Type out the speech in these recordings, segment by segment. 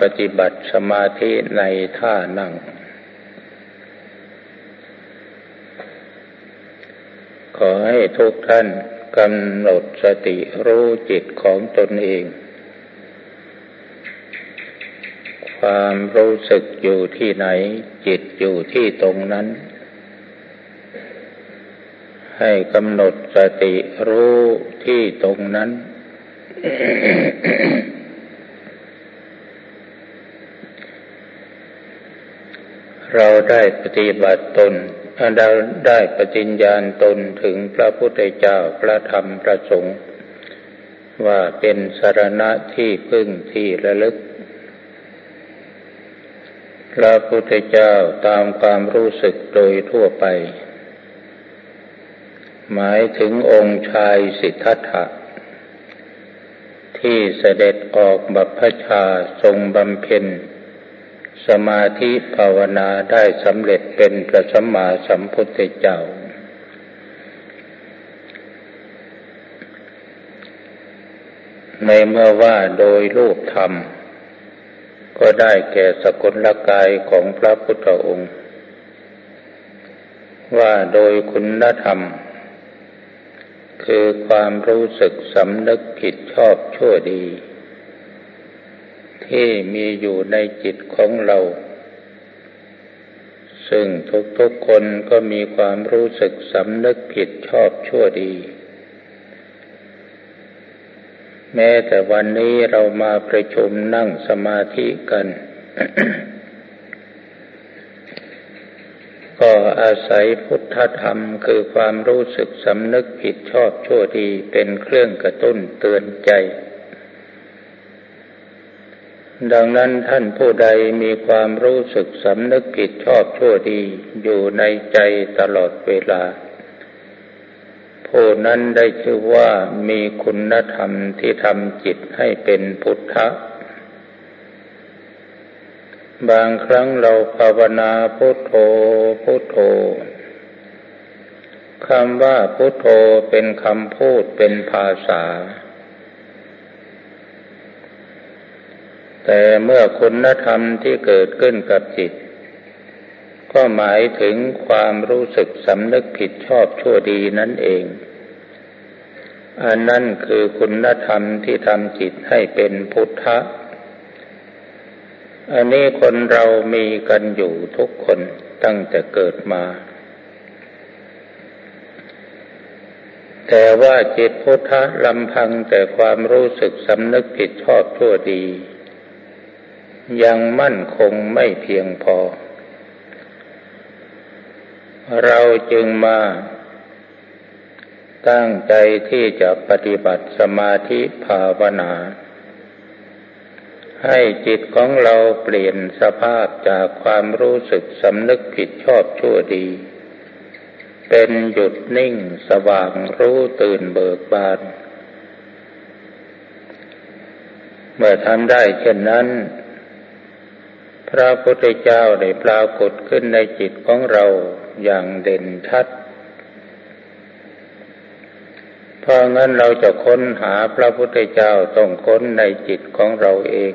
ปฏิบัติสมาธิในท่านั่ง ขอให้ทุกท่านกำหนดสติรู้จิตของตนเอง ความรู้สึกอยู่ที่ไหน จิตอยู่ที่ตรงนั้น ให้กำหนดสติรู้ที่ตรงนั้น เราได้ปฏิบัติตนเราได้ปฏิญญาณตนถึงพระพุทธเจ้าพระธรรมพระสงฆ์ว่าเป็นสารณะที่พึ่งที่ระลึก พระพุทธเจ้าตามความรู้สึกโดยทั่วไป หมายถึงองค์ชายสิทธัตถะ ที่เสด็จออกบัพพชาทรงบำเพ็ญ สมาธิภาวนาได้สำเร็จเป็นพระสัมมาสัมพุทธเจ้า ในเมื่อว่าโดยรูปธรรม ก็ได้แก่สกุลกายของพระพุทธองค์ ว่าโดยคุณธรรม คือความรู้สึกสำนึกผิดชอบชั่วดี ที่มีอยู่ในจิตของเรา ซึ่งทุกๆคนก็มีความรู้สึกสำนึกผิดชอบชั่วดี แม้แต่วันนี้เรามาประชุมนั่งสมาธิกัน ก็อาศัยพุทธธรรมคือความรู้สึกสำนึกผิดชอบชั่วดีเป็นเครื่องกระตุ้นเตือนใจ ดังนั้นท่านผู้ใดมีความรู้สึกสำนึกผิดชอบชั่วดีอยู่ในใจตลอดเวลา ผู้นั้นได้ชื่อว่ามีคุณธรรมที่ทำจิตให้เป็นพุทธะ บางครั้งเราภาวนาพุทโธพุทโธคำว่าพุทโธเป็นคำพูดเป็นภาษา แต่เมื่อคุณธรรมที่เกิดขึ้นกับจิต ก็หมายถึงความรู้สึกสำนึกผิดชอบชั่วดีนั่นเอง อันนั้นคือคุณธรรมที่ทำจิตให้เป็นพุทธะ อันนี้คนเรามีกันอยู่ทุกคนตั้งแต่เกิดมา แต่ว่าจิตพุทธะลำพังแต่ความรู้สึกสำนึกผิดชอบชั่วดี ยังมั่นคงไม่เพียงพอ เราจึงมาตั้งใจที่จะปฏิบัติสมาธิภาวนา ให้จิตของเราเปลี่ยนสภาพจากความรู้สึกสำนึกผิดชอบชั่วดี เป็นหยุดนิ่งสว่างรู้ตื่นเบิกบาน เมื่อทำได้เช่นนั้น พระพุทธเจ้าได้ปรากฏขึ้นในจิตของเราอย่างเด่นชัด เพราะงั้นเราจะค้นหาพระพุทธเจ้าต้องค้นในจิตของเราเอง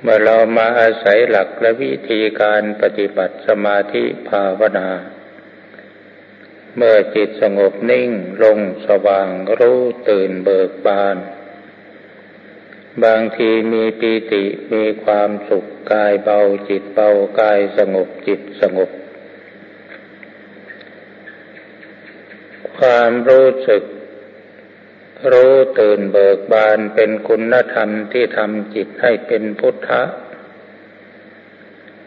เมื่อเรามาอาศัยหลักและวิธีการปฏิบัติสมาธิภาวนา เมื่อจิตสงบนิ่งลงสว่างรู้ตื่นเบิกบาน บางทีมีปีติมีความสุขกายเบาจิตเบากายสงบจิตสงบ ความรู้สึก รู้ตื่นเบิกบานเป็นคุณธรรมที่ทำจิตให้เป็นพุทธะ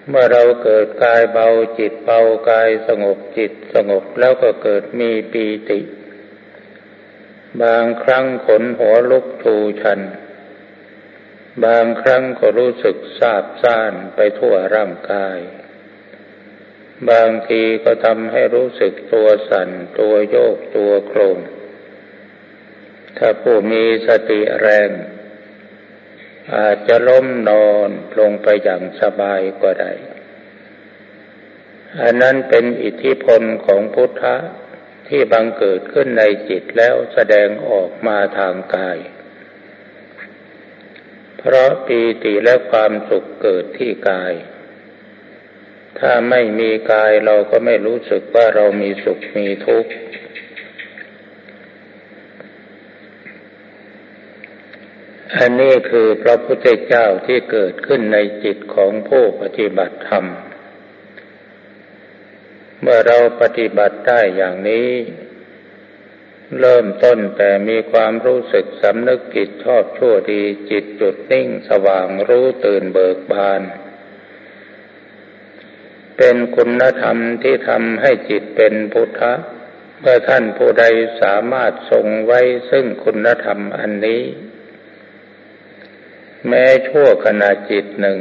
เมื่อเราเกิดกายเบาจิตเบากายสงบจิตสงบแล้วก็เกิดมีปีติ บางครั้งขนหัวลุกทูชัน บางครั้งก็รู้สึกซาบซ่านไปทั่วร่างกาย บางทีก็ทำให้รู้สึกตัวสั่นตัวโยกตัวโครง ถ้าผู้มีสติแรง อาจจะล้มนอนลงไปอย่างสบายก็ได้ อันนั้นเป็นอิทธิพลของพุทธะที่บังเกิดขึ้นในจิตแล้วแสดงออกมาทางกาย เพราะปีติและความสุขเกิดที่กาย ถ้าไม่มีกายเราก็ไม่รู้สึกว่าเรามีสุขมีทุกข์อันนี้คือพระพุทธเจ้าที่เกิดขึ้นในจิตของผู้ปฏิบัติธรรม เมื่อเราปฏิบัติได้อย่างนี้ เริ่มต้นแต่มีความรู้สึกสำนึกผิดชอบชั่วดีจิตจุดนิ่งสว่างรู้ตื่นเบิกบาน เป็นคุณธรรมที่ทำให้จิตเป็นพุทธะเมื่อท่านผู้ใดสามารถทรงไว้ซึ่งคุณธรรมอันนี้ แม้ชั่วขณะจิตหนึ่ง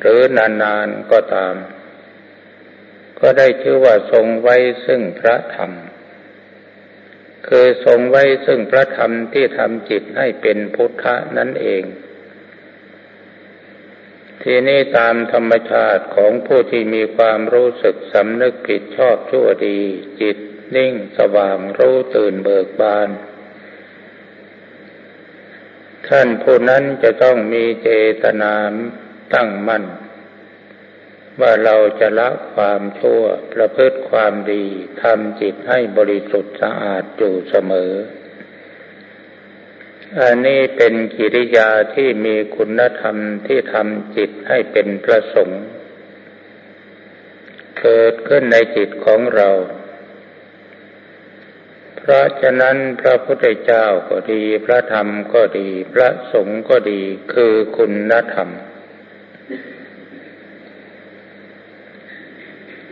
หรือนานๆก็ตาม ก็ได้ชื่อว่าทรงไว้ซึ่งพระธรรม คือทรงไว้ซึ่งพระธรรมที่ทำจิตให้เป็นพุทธะนั่นเอง ทีนี้ตามธรรมชาติของผู้ที่มีความรู้สึกสำนึกผิดชอบชั่วดี จิตนิ่งสว่างรู้ตื่นเบิกบาน ท่านผู้นั้นจะต้องมีเจตนาตั้งมั่น ว่าเราจะละความชั่วประพฤติความดีทำจิตให้บริสุทธิ์สะอาดอยู่เสมอ อันนี้เป็นกิริยาที่มีคุณธรรมที่ทำจิตให้เป็นประสงค์เกิดขึ้นในจิตของเรา เพราะฉะนั้นพระพุทธเจ้าก็ดี พระธรรมก็ดี พระสงฆ์ก็ดีคือคุณธรรม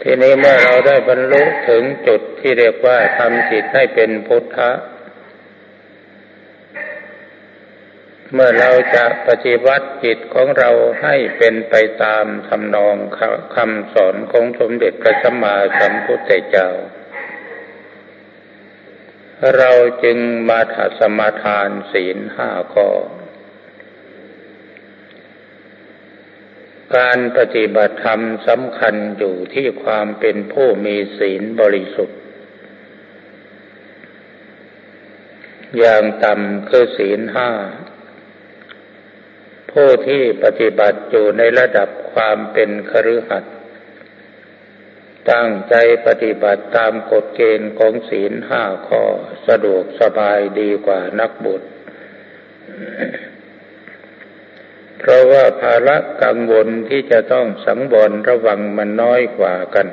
ทีนี้เมื่อเราได้บรรลุถึงจุดที่เรียกว่าทำจิตให้เป็นพุทธะ เมื่อเราจะปฏิวัติจิตของเราให้เป็นไปตามทำนองคำสอนของสมเด็จพระสัมมาสัมพุทธเจ้า เราจึงมาถัสมาทานศีลห้าข้อ การปฏิบัติธรรมสำคัญอยู่ที่ความเป็นผู้มีศีลบริสุทธิ์ อย่างต่ำคือศีลห้า ผู้ที่ปฏิบัติอยู่ในระดับความเป็นคฤหัสถ์ตั้งใจปฏิบัติตามกฎเกณฑ์ของศีลห้าข้อสะดวกสบายดีกว่านักบุตร เพราะว่าภาระกังวลที่จะต้องสังวรระวังมันน้อยกว่ากัน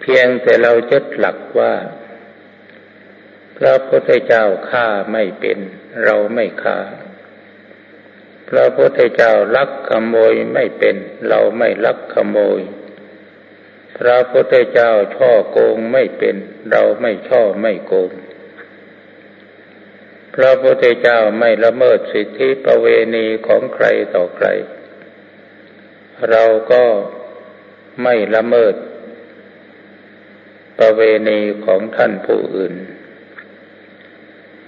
เพียงแต่เราจึดหลักว่าพระพุทธเจ้าฆ่าไม่เป็น เราไม่ฆ่าพระพุทธเจ้าลักขโมยไม่เป็น เราไม่ลักขโมย พระพุทธเจ้าช่อโกงไม่เป็น เราไม่ช่อไม่โกง พระพุทธเจ้าไม่ละเมิดสิทธิประเวณีของใครต่อใคร เราก็ไม่ละเมิด ประเวณีของท่านผู้อื่น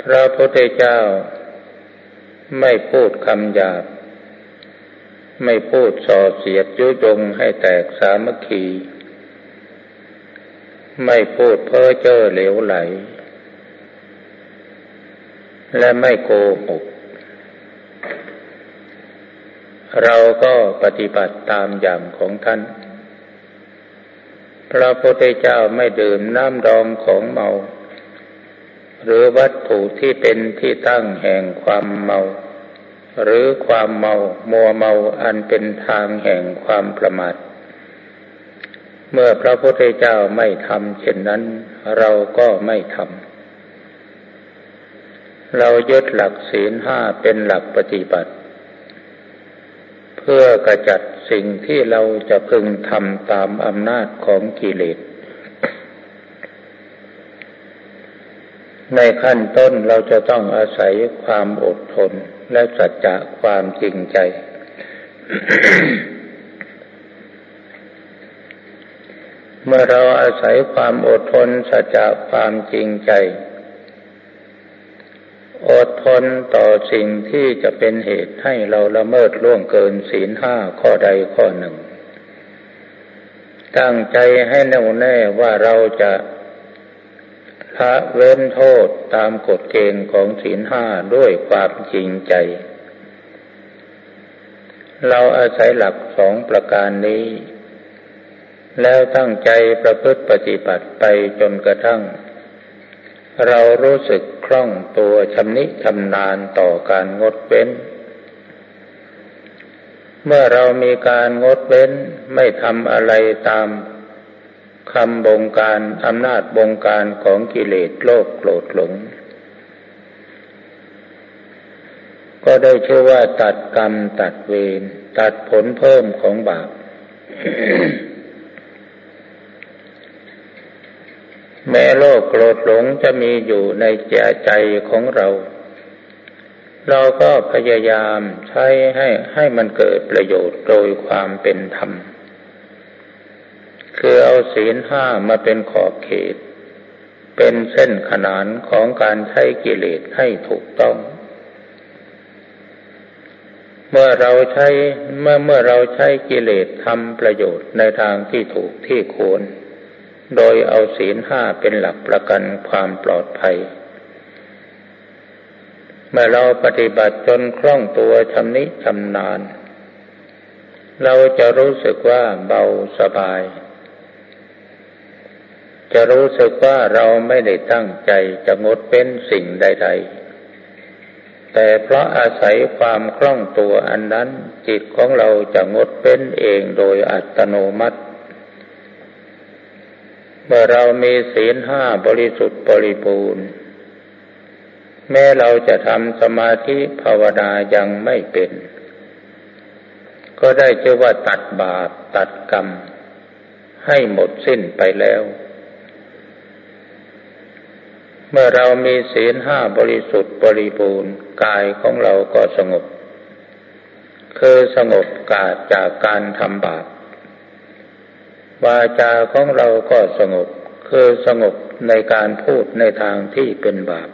พระพุทธเจ้าไม่พูดคำหยาบ ไม่พูดส่อเสียดยุยงให้แตกสามัคคี ไม่พูดเพ้อเจ้อเหลวไหล และไม่โกหก เราก็ปฏิบัติตามอย่างของท่าน พระพุทธเจ้าไม่ดื่มน้ำดองของเมา หรือวัตถุที่เป็นที่ตั้งแห่งความเมา หรือความเมามัวเมาอันเป็นทางแห่งความประมาทเมื่อพระพุทธเจ้าไม่ทำเช่นนั้น เราก็ไม่ทำ เรายึดหลักศีลห้าเป็นหลักปฏิบัติ เพื่อกระจัดสิ่งที่เราจะพึงทำตามอำนาจของกิเลส ในขั้นต้นเราจะต้องอาศัยความอดทนและสัจจะความจริงใจ เมื่อเราอาศัยความอดทนสัจจะความจริงใจ อดทนต่อสิ่งที่จะเป็นเหตุให้เราละเมิดล่วงเกินศีลห้าข้อใดข้อหนึ่ง ตั้งใจให้แน่วแน่ว่าเราจะละเว้นโทษตามกฎเกณฑ์ของศีลห้าด้วยความจริงใจ เราอาศัยหลักสองประการนี้ แล้วตั้งใจประพฤติปฏิบัติไปจนกระทั่ง เรารู้สึกคล่องตัวชำนิชำนาญต่อการงดเว้น เมื่อเรามีการงดเว้นไม่ทำอะไรตามคำบงการอำนาจบงการของกิเลสโลภโกรธหลง ก็ได้ชื่อว่าตัดกรรมตัดเวรตัดผลเพิ่มของบาป แม้โลภโกรธหลงจะมีอยู่ในใจใจของเรา เราก็พยายามใช้ให้ให้มันเกิดประโยชน์โดยความเป็นธรรม คือเอาศีลห้ามาเป็นขอบเขต เป็นเส้นขนานของการใช้กิเลสให้ถูกต้อง เมื่อเราใช้เมื่อเมื่อเราใช้กิเลสทำประโยชน์ในทางที่ถูกที่ควร โดยเอาศีลห้าเป็นหลักประกันความปลอดภัย เมื่อเราปฏิบัติจนคล่องตัวชำนิชำนาญ เราจะรู้สึกว่าเบาสบาย จะรู้สึกว่าเราไม่ได้ตั้งใจจะงดเป็นสิ่งใด ๆแต่เพราะอาศัยความคล่องตัวอันนั้น จิตของเราจะงดเป็นเองโดยอัตโนมัติ เมื่อเรามีศีลห้าบริสุทธิ์บริบูรณ์ แม้เราจะทำสมาธิภาวนายังไม่เป็น ก็ได้เชื่อว่าตัดบาปตัดกรรม ให้หมดสิ้นไปแล้ว เมื่อเรามีศีลห้าบริสุทธิ์บริบูรณ์กายของเราก็สงบ คือสงบกาดจากการทำบาป วาจาของเราก็สงบ คือสงบในการพูดในทางที่เป็นบาป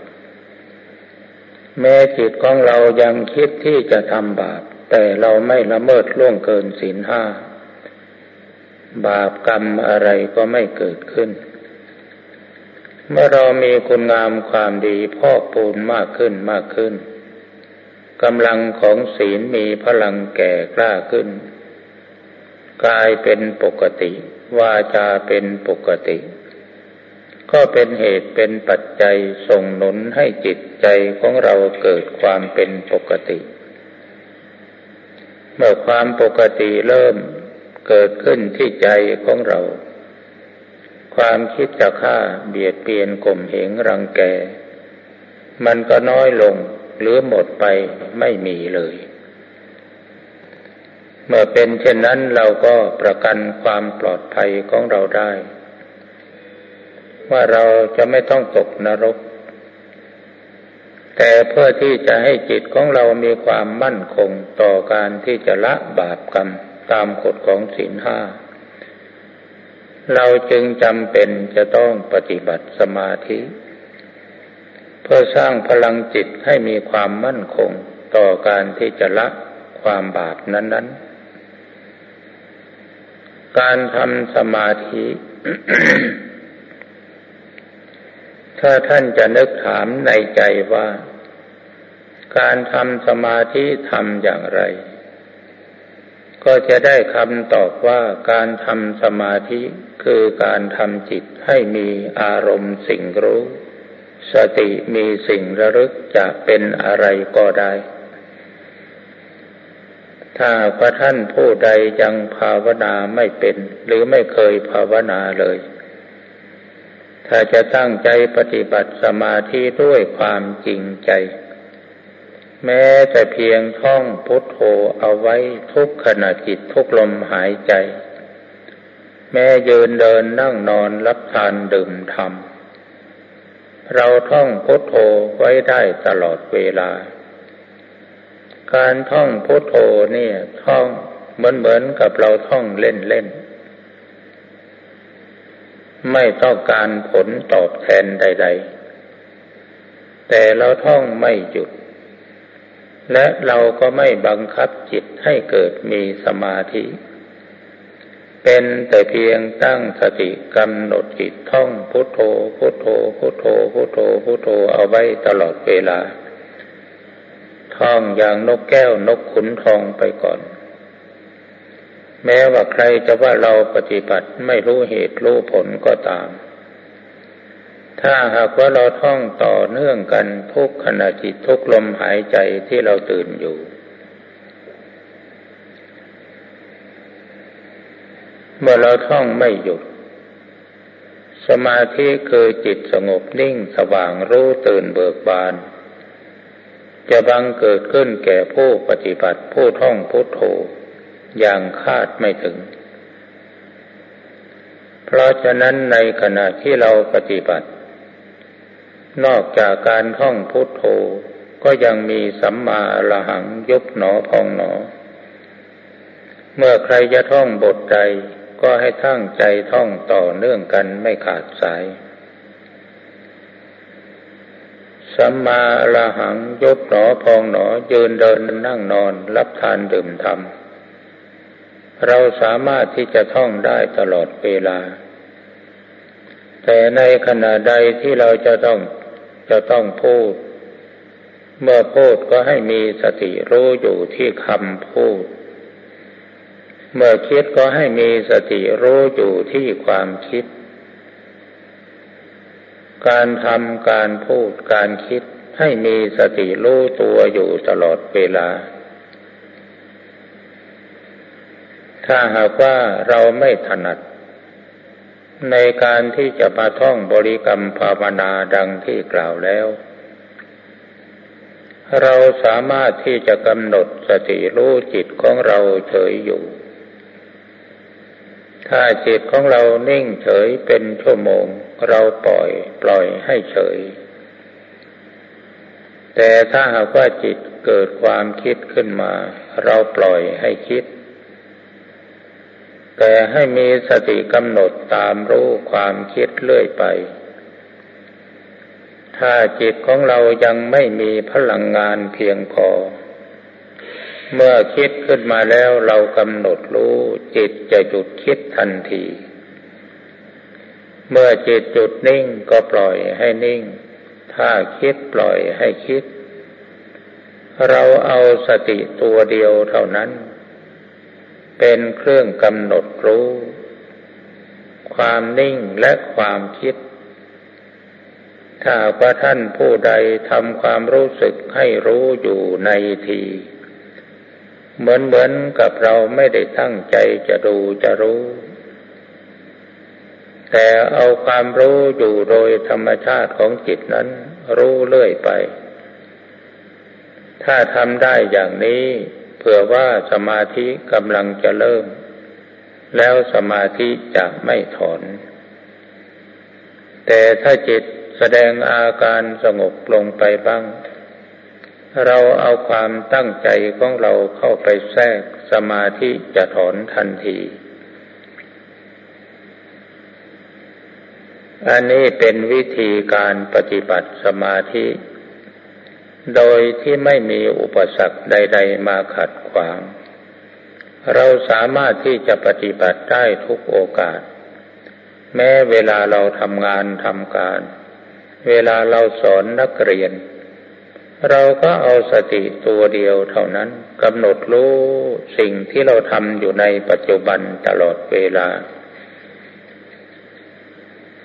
แม้จิตของเรายังคิดที่จะทำบาป แต่เราไม่ละเมิดล่วงเกินศีลห้า บาปกรรมอะไรก็ไม่เกิดขึ้น เมื่อเรามีคุณงามความดีพอกปูนมากขึ้นมากขึ้นกำลังของศีลมีพลังแก่กล้าขึ้น กลายเป็นปกติ วาจาเป็นปกติ ก็เป็นเหตุเป็นปัจจัยส่งหนุนให้จิตใจของเราเกิดความเป็นปกติ เมื่อความปกติเริ่มเกิดขึ้นที่ใจของเรา ความคิดจะฆ่าเบียดเบียนข่มเหงรังแก มันก็น้อยลงหรือหมดไปไม่มีเลย เมื่อเป็นเช่นนั้นเราก็ประกันความปลอดภัยของเราได้ ว่าเราจะไม่ต้องตกนรก แต่เพื่อที่จะให้จิตของเรามีความมั่นคงต่อการที่จะละบาปกรรมตามกฎของศีลห้า เราจึงจำเป็นจะต้องปฏิบัติสมาธิ เพื่อสร้างพลังจิตให้มีความมั่นคงต่อการที่จะละความบาปนั้น ๆ การทำสมาธิ ถ้าท่านจะนึกถามในใจว่า การทำสมาธิทำอย่างไร ก็จะได้คำตอบว่าการทำสมาธิคือการทำจิตให้มีอารมณ์สิ่งรู้ สติมีสิ่งระลึกจะเป็นอะไรก็ได้ ถ้าพระท่านผู้ใดยังภาวนาไม่เป็น หรือไม่เคยภาวนาเลย ถ้าจะตั้งใจปฏิบัติสมาธิด้วยความจริงใจ แม้แต่เพียงท่องพุทโธเอาไว้ทุกขณะจิตทุกลมหายใจ แม้ยืนเดินนั่งนอนรับทานดื่มทำเราท่องพุทโธไว้ได้ตลอดเวลา การท่องพุทโธเนี่ย ท่องเหมือนเหมือนกับเราท่องเล่นเล่น ไม่ต้องการผลตอบแทนใด ๆ แต่เราท่องไม่หยุด และเราก็ไม่บังคับจิตให้เกิดมีสมาธิ เป็นแต่เพียงตั้งสติกำหนดจิตท่องพุทโธพุทโธพุทโธพุทโธพุทโธเอาไว้ตลอดเวลา ท่องอย่างนกแก้วนกขุนทองไปก่อน แม้ว่าใครจะว่าเราปฏิบัติไม่รู้เหตุรู้ผลก็ตาม ถ้าหากว่าเราท่องต่อเนื่องกันทุกขณะจิตทุกลมหายใจที่เราตื่นอยู่ เมื่อเราท่องไม่หยุดสมาธิคือจิตสงบนิ่งสว่างรู้ตื่นเบิกบาน จะบังเกิดขึ้นแก่ผู้ปฏิบัติผู้ท่องพุทโธอย่างคาดไม่ถึง เพราะฉะนั้นในขณะที่เราปฏิบัติ นอกจากการท่องพุทโธก็ยังมีสัมมาละหังยุบหนอพองหนอ เมื่อใครจะท่องบทใดก็ให้ตั้งใจท่องต่อเนื่องกันไม่ขาดสาย สัมมาละหังยบหนอพองหนอยืนเดินนั่งนอน รับทานดื่มทำเราสามารถที่จะท่องได้ตลอดเวลา แต่ในขณะใดที่เราจะต้องจะต้องพูด เมื่อพูดก็ให้มีสติรู้อยู่ที่คำพูด เมื่อคิดก็ให้มีสติรู้อยู่ที่ความคิด การทำการพูดการคิดให้มีสติรู้ตัวอยู่ตลอดเวลา ถ้าหากว่าเราไม่ถนัด ในการที่จะมาท่องบริกรรมภาวนาดังที่กล่าวแล้ว เราสามารถที่จะกำหนดสติรู้จิตของเราเฉยอยู่ ถ้าจิตของเรานิ่งเฉยเป็นชั่วโมง เราปล่อยปล่อยให้เฉย แต่ถ้าหากว่าจิตเกิดความคิดขึ้นมา เราปล่อยให้คิด แต่ให้มีสติกำหนดตามรู้ความคิดเรื่อยไป ถ้าจิตของเรายังไม่มีพลังงานเพียงพอ เมื่อคิดขึ้นมาแล้วเรากำหนดรู้ จิตจะหยุดคิดทันที เมื่อจิตจุดนิ่งก็ปล่อยให้นิ่ง ถ้าคิดปล่อยให้คิด เราเอาสติตัวเดียวเท่านั้น เป็นเครื่องกำหนดรู้ ความนิ่งและความคิดถ้าว่าท่านผู้ใดทำความรู้สึกให้รู้อยู่ในที เหมือนเหมือนกับเราไม่ได้ตั้งใจจะดูจะรู้ แต่เอาความรู้อยู่โดยธรรมชาติของจิตนั้น รู้เรื่อยไป ถ้าทำได้อย่างนี้ เผื่อว่าสมาธิกำลังจะเริ่ม แล้วสมาธิจะไม่ถอน แต่ถ้าจิตแสดงอาการสงบลงไปบ้าง เราเอาความตั้งใจของเราเข้าไปแทรกสมาธิจะถอนทันที อันนี้เป็นวิธีการปฏิบัติสมาธิ โดยที่ไม่มีอุปสรรคใด ๆ มาขัดขวาง เราสามารถที่จะปฏิบัติได้ทุกโอกาส แม้เวลาเราทำงานทำการ เวลาเราสอนนักเรียน เราก็เอาสติตัวเดียวเท่านั้นกำหนดรู้สิ่งที่เราทำอยู่ในปัจจุบันตลอดเวลา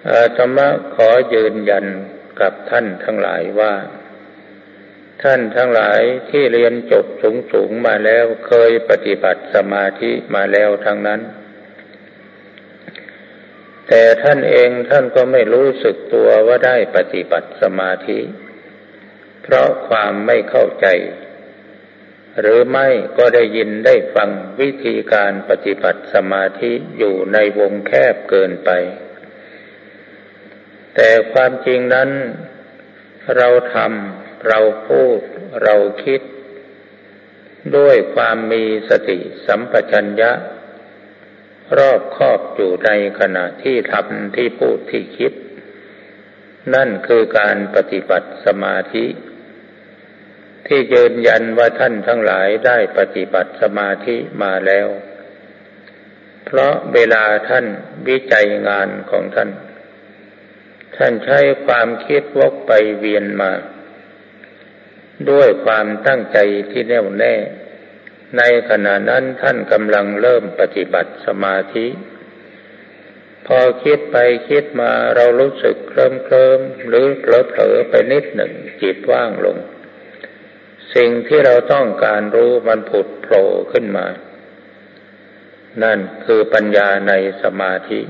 อาตมาขอยืนยันกับท่านทั้งหลายว่า ท่านทั้งหลายที่เรียนจบสูงสูงมาแล้วเคยปฏิบัติสมาธิมาแล้วทั้งนั้น แต่ท่านเองท่านก็ไม่รู้สึกตัวว่าได้ปฏิบัติสมาธิ เพราะความไม่เข้าใจ หรือไม่ก็ได้ยินได้ฟังวิธีการปฏิบัติสมาธิอยู่ในวงแคบเกินไป แต่ความจริงนั้น เราทำเราพูด เราคิด ด้วยความมีสติสัมปชัญญะ รอบครอบอยู่ในขณะที่ทำที่พูดที่คิดนั่นคือการปฏิบัติสมาธิ ที่ยืนยันว่าท่านทั้งหลายได้ปฏิบัติสมาธิมาแล้ว เพราะเวลาท่านวิจัยงานของท่าน ท่านใช้ความคิดวกไปเวียนมา ด้วยความตั้งใจที่แน่วแน่ ในขณะนั้นท่านกำลังเริ่มปฏิบัติสมาธิ พอคิดไปคิดมาเรารู้สึกเคลิ้มเคลิมหรือเผลอเผลอไปนิดหนึ่งจิตว่างลง สิ่งที่เราต้องการรู้มันผุดโผล่ขึ้นมา นั่นคือปัญญาในสมาธิ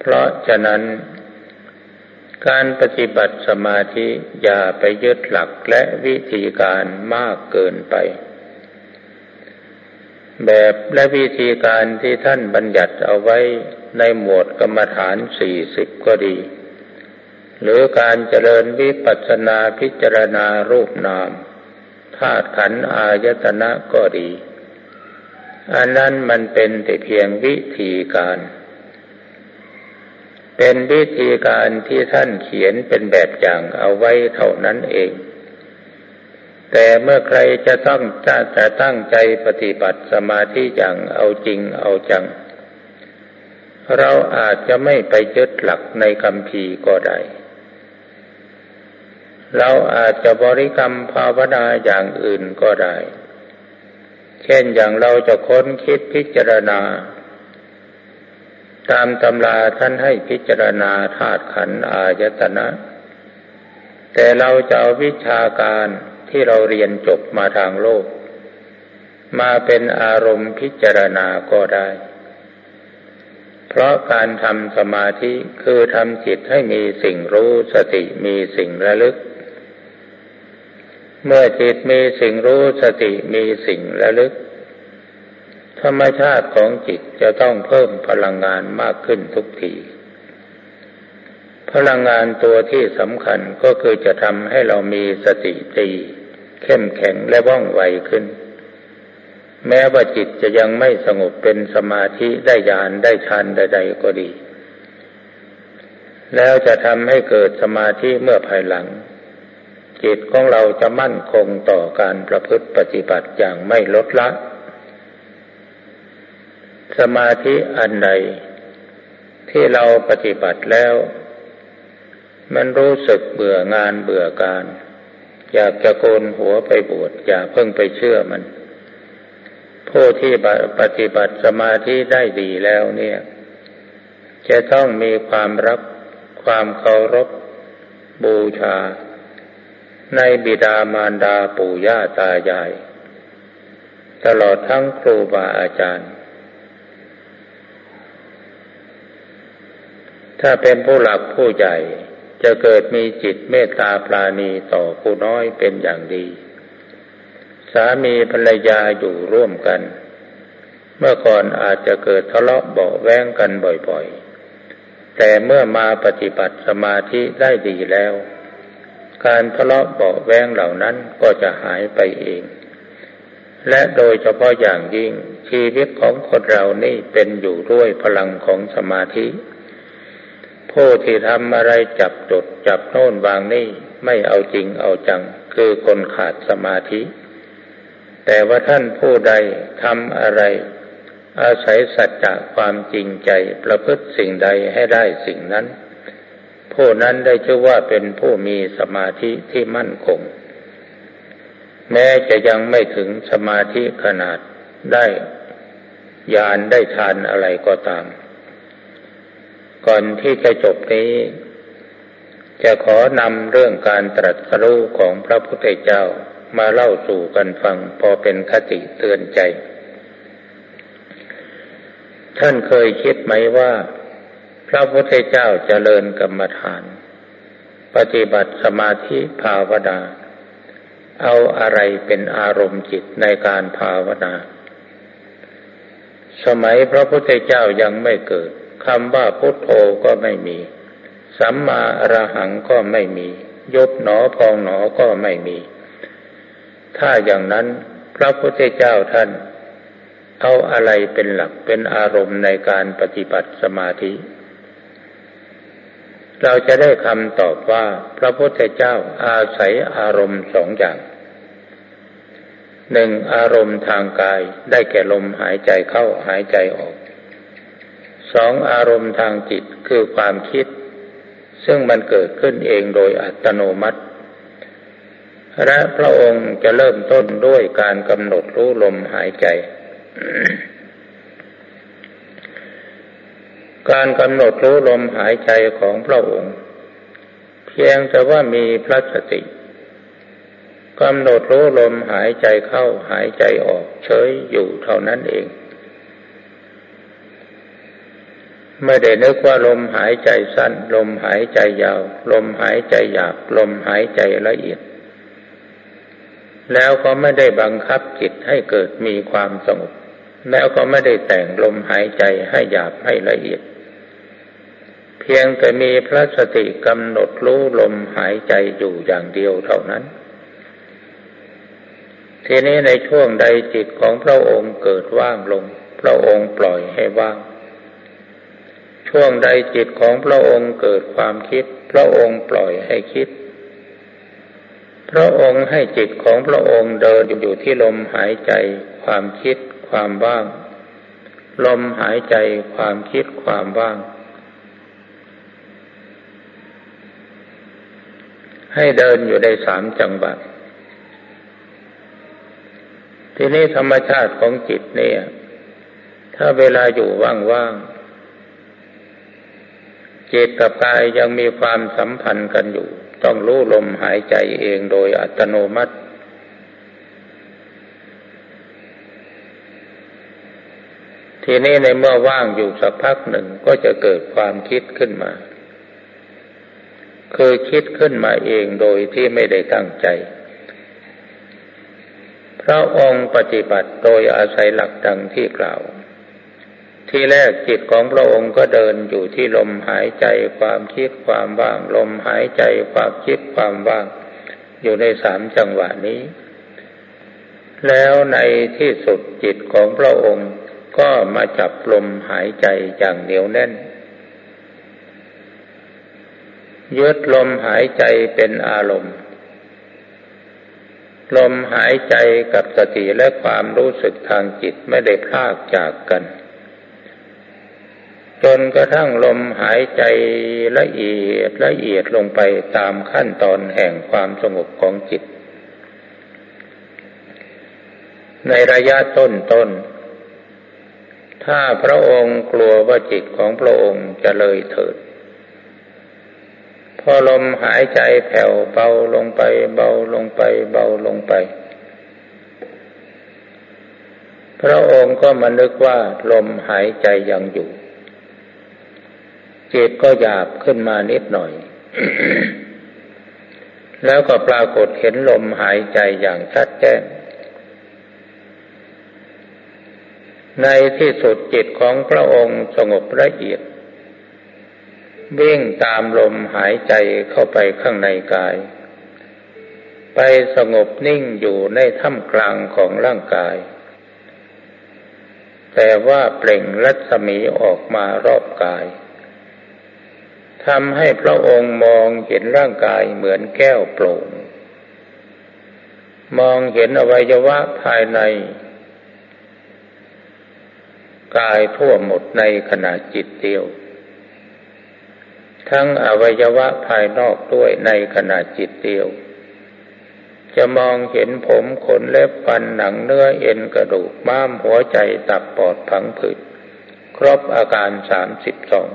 เพราะฉะนั้น การปฏิบัติสมาธิอย่าไปยึดหลักและวิธีการมากเกินไป แบบและวิธีการที่ท่านบัญญัติเอาไว้ในหมวดกรรมฐานสี่สิบก็ดี หรือการเจริญวิปัสสนาพิจารณารูปนามธาตุขันธ์อายตนะก็ดี อันนั้นมันเป็นแต่เพียงวิธีการ เป็นวิธีการที่ท่านเขียนเป็นแบบอย่างเอาไว้เท่านั้นเอง แต่เมื่อใครจะต้องจะจะตั้งใจปฏิบัติสมาธิอย่างเอาจริงเอาจัง เราอาจจะไม่ไปยึดหลักในคำพีก็ได้ เราอาจจะบริกรรมภาวนาอย่างอื่นก็ได้ เช่นอย่างเราจะค้นคิดพิจารณา ตามตำราท่านให้พิจารณาธาตุขันธ์อายตนะ แต่เราจะเอาวิชาการที่เราเรียนจบมาทางโลก มาเป็นอารมณ์พิจารณาก็ได้ เพราะการทำสมาธิคือทำจิตให้มีสิ่งรู้สติมีสิ่งระลึก เมื่อจิตมีสิ่งรู้สติมีสิ่งระลึก ธรรมชาติของจิตจะต้องเพิ่มพลังงานมากขึ้นทุกที พลังงานตัวที่สำคัญก็คือจะทำให้เรามีสติดีเข้มแข็งและว่องไวขึ้น แม้ว่าจิตจะยังไม่สงบเป็นสมาธิได้ญาณได้ฌานใด ๆ ก็ดี แล้วจะทำให้เกิดสมาธิเมื่อภายหลัง จิตของเราจะมั่นคงต่อการประพฤติปฏิบัติอย่างไม่ลดละ สมาธิอันใดที่เราปฏิบัติแล้ว มันรู้สึกเบื่องานเบื่อการ อยากจะโกนหัวไปบวชอย่าเพิ่งไปเชื่อมัน ผู้ที่ปฏิบัติสมาธิได้ดีแล้วเนี่ย จะต้องมีความรักความเคารพบูชา ในบิดามารดาปู่ย่าตายาย ตลอดทั้งครูบาอาจารย์ ถ้าเป็นผู้หลักผู้ใหญ่จะเกิดมีจิตเมตตาปราณีต่อผู้น้อยเป็นอย่างดี สามีภรรยาอยู่ร่วมกัน เมื่อก่อนอาจจะเกิดทะเลาะเบาแวงกันบ่อยๆ แต่เมื่อมาปฏิบัติสมาธิได้ดีแล้ว การทะเลาะเบาแวงเหล่านั้นก็จะหายไปเอง และโดยเฉพาะอย่างยิ่งชีวิตของคนเรานี่เป็นอยู่ด้วยพลังของสมาธิ ผู้ที่ทำอะไรจับจดจับโน่นวางนี่ไม่เอาจริงเอาจังคือคนขาดสมาธิ แต่ว่าท่านผู้ใดทำอะไร อาศัยสัจจะความจริงใจประพฤติสิ่งใดให้ได้สิ่งนั้น ผู้นั้นได้ชื่อว่าเป็นผู้มีสมาธิที่มั่นคง แม้จะยังไม่ถึงสมาธิขนาดได้ยานได้ทานอะไรก็ตาม ก่อนที่จะจบนี้ จะขอนำเรื่องการตรัสรู้ของพระพุทธเจ้ามาเล่าสู่กันฟังพอเป็นคติเตือนใจ ท่านเคยคิดไหมว่า ระพุทธเจ้าเจริญกรรมฐาน ปฏิบัติสมาธิภาวนาเอาอะไรเป็นอารมณ์จิตในการภาวนา สมัยพระพุทธเจ้ายังไม่เกิดคำว่าพุทโธก็ไม่มี สัมมาอรหังก็ไม่มี ยบหนอพองหนอก็ไม่มี ถ้าอย่างนั้นพระพุทธเจ้าท่าน เอาอะไรเป็นหลักเป็นอารมณ์ในการปฏิบัติสมาธิ เราจะได้คำตอบว่าพระพุทธเจ้าอาศัยอารมณ์สองอย่างหนึ่งอารมณ์ทางกายได้แก่ลมหายใจเข้าหายใจออกสองอารมณ์ทางจิตคือความคิด ซึ่งมันเกิดขึ้นเองโดยอัตโนมัติ และพระองค์จะเริ่มต้นด้วยการกำหนดรู้ลมหายใจ การกำหนดรู้ลมหายใจของพระองค์ เพียงแต่ว่ามีพระสติกำหนดรู้ลมหายใจเข้าหายใจออกเฉยอยู่เท่านั้นเอง ไม่ได้นึกว่าลมหายใจสั้น ลมหายใจยาว ลมหายใจหยาบลมหายใจละเอียด แล้วก็ไม่ได้บังคับจิตให้เกิดมีความสงบแล้วก็ไม่ได้แต่งลมหายใจให้หยาบให้ละเอียด เพียงแต่มีพระสติกำหนดรู้ลมหายใจอยู่อย่างเดียวเท่านั้น ทีนี้ในช่วงใดจิตของพระองค์เกิดว่างลง พระองค์ปล่อยให้ว่าง ช่วงใดจิตของพระองค์เกิดความคิด พระองค์ปล่อยให้คิด พระองค์ให้จิตของพระองค์เดินอยู่ที่ลมหายใจ ความคิด ความว่าง ลมหายใจความคิดความว่าง ให้เดินอยู่ในสามจังหวะทีนี้ธรรมชาติของจิตเนี่ย ถ้าเวลาอยู่ว่างๆจิตกับกายยังมีความสัมพันธ์กันอยู่ ต้องรู้ลมหายใจเองโดยอัตโนมัติ ทีนี้ในเมื่อว่างอยู่สักพักหนึ่งก็จะเกิดความคิดขึ้นมา คือคิดขึ้นมาเองโดยที่ไม่ได้ตั้งใจ พระองค์ปฏิบัติโดยอาศัยหลักดังที่กล่าว ที่แรกจิตของพระองค์ก็เดินอยู่ที่ลมหายใจความคิดความว่าง ลมหายใจความคิดความว่าง อยู่ในสามจังหวะนี้ แล้วในที่สุดจิตของพระองค์ก็มาจับลมหายใจอย่างเหนียวแน่น ยึดลมหายใจเป็นอารมณ์ ลมหายใจกับสติและความรู้สึกทางจิตไม่ได้พลากจากกัน จนกระทั่งลมหายใจละเอียดละเอียดลงไปตามขั้นตอนแห่งความสงบของจิต ในระยะต้นต้นถ้าพระองค์กลัวว่าจิตของพระองค์จะเลยเถิด พอลมหายใจแผ่วเบาลงไป เบาลงไป เบาลงไป พระองค์ก็มานึกว่าลมหายใจยังอยู่ จิตก็หยาบขึ้นมานิดหน่อย แล้วก็ปรากฏเห็นลมหายใจอย่างชัดแจ้งในที่สุดจิตของพระองค์สงบละเอียด วิ่งตามลมหายใจเข้าไปข้างในกาย ไปสงบนิ่งอยู่ในท่ามกลางของร่างกาย แต่ว่าเปล่งรัศมีออกมารอบกายทำให้พระองค์มองเห็นร่างกายเหมือนแก้วโปร่ง มองเห็นอวัยวะภายใน กายทั่วหมดในขณะจิตเดียว ทั้งอวัยวะภายนอกด้วยในขณะจิตเดียว จะมองเห็นผมขนเล็บฟันหนังเนื้อเอ็นกระดูกม้ามหัวใจตับปอดผังผืดครบอาการสามสิบสอง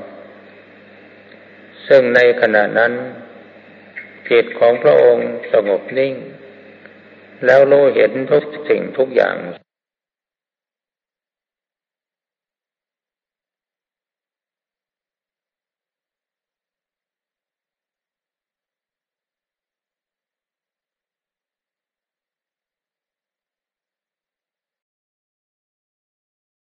ซึ่งในขณะนั้นจิตของพระองค์สงบนิ่ง แล้วรู้เห็นทุกสิ่งทุกอย่าง